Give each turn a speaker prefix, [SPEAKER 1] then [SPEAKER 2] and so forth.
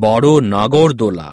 [SPEAKER 1] বড় নাগরদোলা।